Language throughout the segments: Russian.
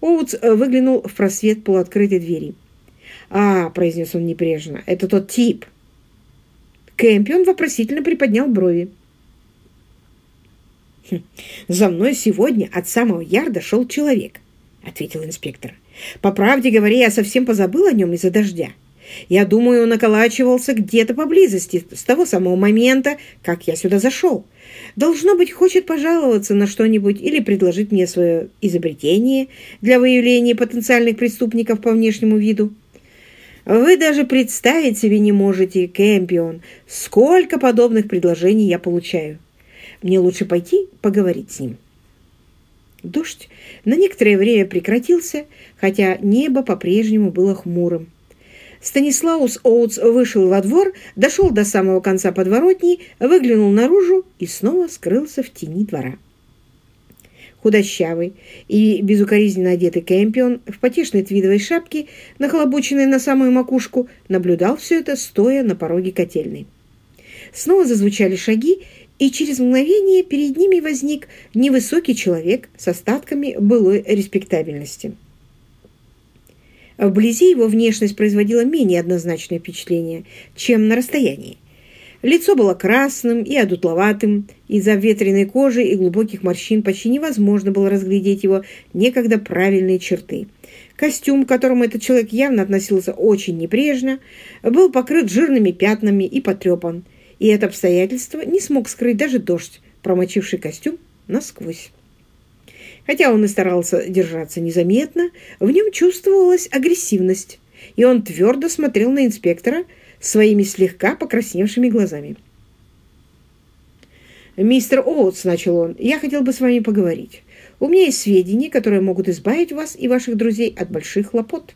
Оутс э, выглянул в просвет полуоткрытой двери. «А», — произнес он небрежно, — «это тот тип». Кэмпион вопросительно приподнял брови. «Хм, «За мной сегодня от самого ярда шел человек», — ответил инспектор. «По правде говоря, я совсем позабыл о нем из-за дождя. Я думаю, он околачивался где-то поблизости с того самого момента, как я сюда зашел. Должно быть, хочет пожаловаться на что-нибудь или предложить мне свое изобретение для выявления потенциальных преступников по внешнему виду. Вы даже представить себе не можете, Кэмпион, сколько подобных предложений я получаю. Мне лучше пойти поговорить с ним. Дождь на некоторое время прекратился, хотя небо по-прежнему было хмурым. Станислаус Оутс вышел во двор, дошел до самого конца подворотни, выглянул наружу и снова скрылся в тени двора. Худощавый и безукоризненно одетый Кэмпион в потешной твидовой шапке, нахлобученной на самую макушку, наблюдал все это, стоя на пороге котельной. Снова зазвучали шаги, и через мгновение перед ними возник невысокий человек с остатками былой респектабельности. Вблизи его внешность производила менее однозначное впечатление, чем на расстоянии. Лицо было красным и одутловатым, из-за ветреной кожи и глубоких морщин почти невозможно было разглядеть его некогда правильные черты. Костюм, к которому этот человек явно относился очень небрежно, был покрыт жирными пятнами и потрепан, и это обстоятельство не смог скрыть даже дождь, промочивший костюм насквозь. Хотя он и старался держаться незаметно, в нем чувствовалась агрессивность, и он твердо смотрел на инспектора своими слегка покрасневшими глазами. «Мистер Оутс», — начал он, — «я хотел бы с вами поговорить. У меня есть сведения, которые могут избавить вас и ваших друзей от больших хлопот».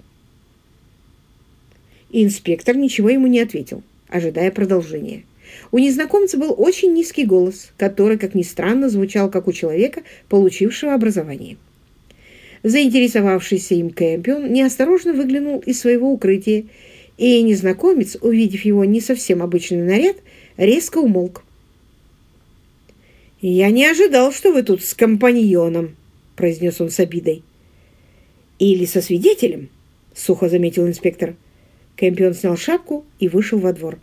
инспектор ничего ему не ответил, ожидая продолжения. У незнакомца был очень низкий голос, который, как ни странно, звучал как у человека, получившего образование. Заинтересовавшийся им Кэмпион неосторожно выглянул из своего укрытия, и незнакомец, увидев его не совсем обычный наряд, резко умолк. «Я не ожидал, что вы тут с компаньоном», — произнес он с обидой. «Или со свидетелем», — сухо заметил инспектор. Кэмпион снял шапку и вышел во двор.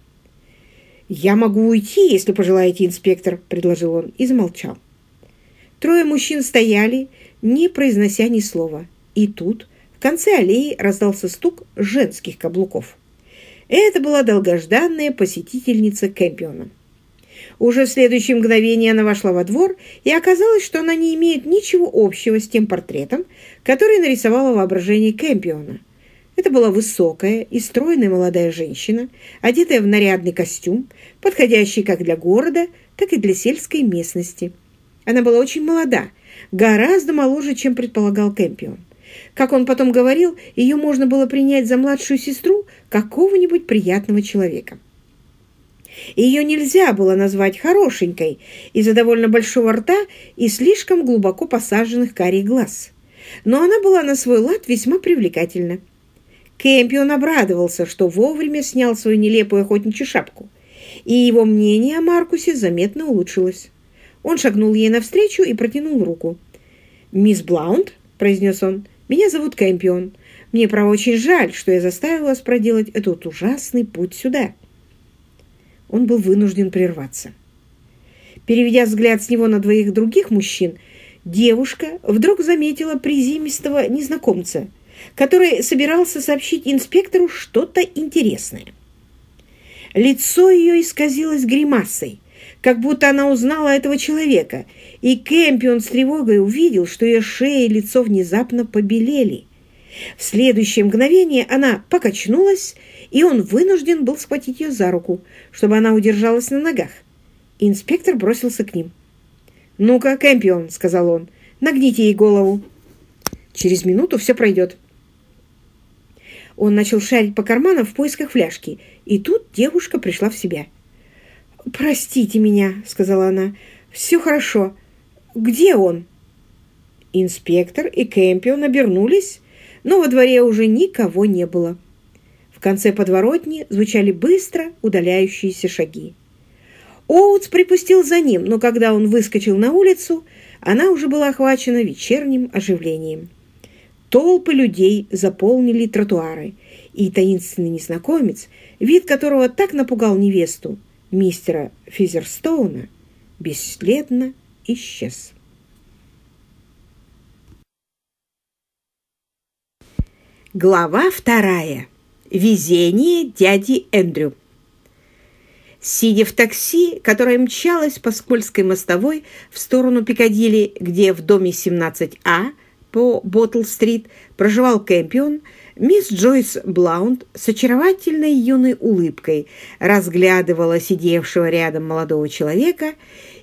«Я могу уйти, если пожелаете, инспектор», — предложил он и замолчал. Трое мужчин стояли, не произнося ни слова. И тут в конце аллеи раздался стук женских каблуков. Это была долгожданная посетительница Кэмпиона. Уже в следующее мгновение она вошла во двор, и оказалось, что она не имеет ничего общего с тем портретом, который нарисовала воображение Кэмпиона. Это была высокая и стройная молодая женщина, одетая в нарядный костюм, подходящий как для города, так и для сельской местности. Она была очень молода, гораздо моложе, чем предполагал Кэмпион. Как он потом говорил, ее можно было принять за младшую сестру какого-нибудь приятного человека. Ее нельзя было назвать хорошенькой из-за довольно большого рта и слишком глубоко посаженных карий глаз. Но она была на свой лад весьма привлекательна. Кэмпион обрадовался, что вовремя снял свою нелепую охотничью шапку, и его мнение о Маркусе заметно улучшилось. Он шагнул ей навстречу и протянул руку. «Мисс Блаунд», — произнес он, — «меня зовут Кэмпион. Мне, право, очень жаль, что я заставил вас проделать этот ужасный путь сюда». Он был вынужден прерваться. Переведя взгляд с него на двоих других мужчин, девушка вдруг заметила приземистого незнакомца — который собирался сообщить инспектору что-то интересное. Лицо ее исказилось гримасой, как будто она узнала этого человека, и Кэмпион с тревогой увидел, что ее шея и лицо внезапно побелели. В следующее мгновение она покачнулась, и он вынужден был схватить ее за руку, чтобы она удержалась на ногах. Инспектор бросился к ним. «Ну-ка, Кэмпион», — сказал он, — «нагните ей голову». «Через минуту все пройдет». Он начал шарить по карманам в поисках фляжки, и тут девушка пришла в себя. «Простите меня», — сказала она. «Все хорошо. Где он?» Инспектор и Кэмпион обернулись, но во дворе уже никого не было. В конце подворотни звучали быстро удаляющиеся шаги. Оутс припустил за ним, но когда он выскочил на улицу, она уже была охвачена вечерним оживлением. Толпы людей заполнили тротуары, и таинственный незнакомец, вид которого так напугал невесту, мистера Физерстоуна, бесследно исчез. Глава вторая. Везение дяди Эндрю. Сидя в такси, которое мчалось по скользкой мостовой в сторону Пикадилли, где в доме 17А по Боттл-стрит проживал Кэмпион, мисс Джойс Блаунд с очаровательной юной улыбкой разглядывала сидевшего рядом молодого человека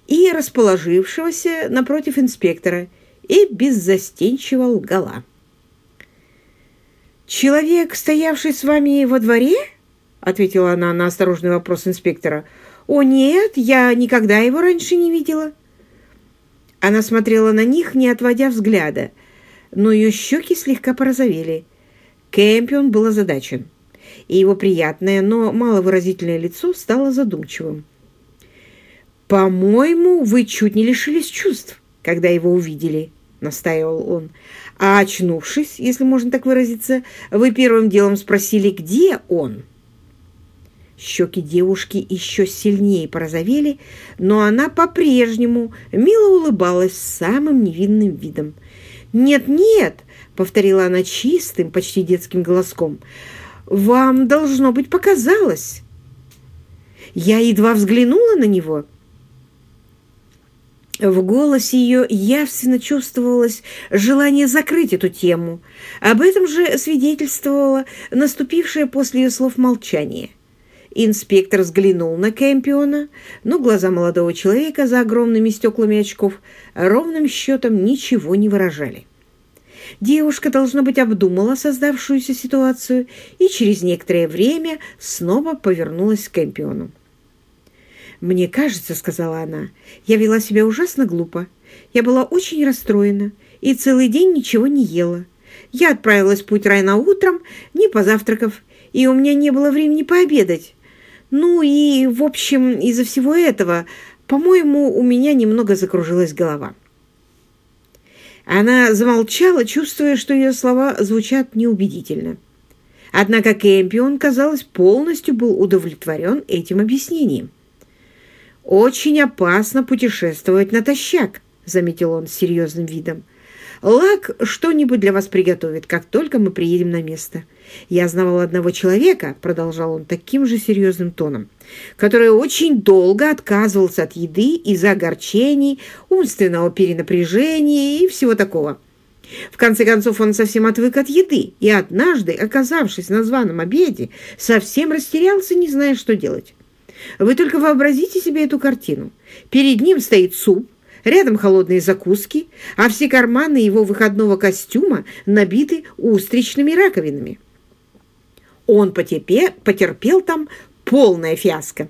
и расположившегося напротив инспектора и беззастенчиво лгала. «Человек, стоявший с вами во дворе?» — ответила она на осторожный вопрос инспектора. «О, нет, я никогда его раньше не видела». Она смотрела на них, не отводя взгляда, но ее щеки слегка порозовели. Кэмпион был озадачен, и его приятное, но маловыразительное лицо стало задумчивым. «По-моему, вы чуть не лишились чувств, когда его увидели», — настаивал он. А очнувшись, если можно так выразиться, вы первым делом спросили, где он? Щеки девушки еще сильнее порозовели, но она по-прежнему мило улыбалась самым невинным видом. «Нет-нет», — повторила она чистым, почти детским голоском, — «вам, должно быть, показалось». Я едва взглянула на него — в голосе ее явственно чувствовалось желание закрыть эту тему. Об этом же свидетельствовало наступившее после ее слов молчание. Инспектор взглянул на Кэмпиона, но глаза молодого человека за огромными стеклами очков ровным счетом ничего не выражали. Девушка, должно быть, обдумала создавшуюся ситуацию и через некоторое время снова повернулась к Кэмпиону. «Мне кажется, — сказала она, — я вела себя ужасно глупо. Я была очень расстроена и целый день ничего не ела. Я отправилась в путь рано утром, не позавтракав, и у меня не было времени пообедать. Ну и, в общем, из-за всего этого, по-моему, у меня немного закружилась голова». Она замолчала, чувствуя, что ее слова звучат неубедительно. Однако Кэмпион, казалось, полностью был удовлетворен этим объяснением. «Очень опасно путешествовать натощак», — заметил он с серьезным видом. «Лак что-нибудь для вас приготовит, как только мы приедем на место. Я знавал одного человека», — продолжал он таким же серьезным тоном, «который очень долго отказывался от еды из-за огорчений, умственного перенапряжения и всего такого». В конце концов, он совсем отвык от еды, и однажды, оказавшись на званом обеде, совсем растерялся, не зная, что делать. Вы только вообразите себе эту картину. Перед ним стоит суп, рядом холодные закуски, а все карманы его выходного костюма набиты устричными раковинами. Он потерпел, потерпел там полное фиаско.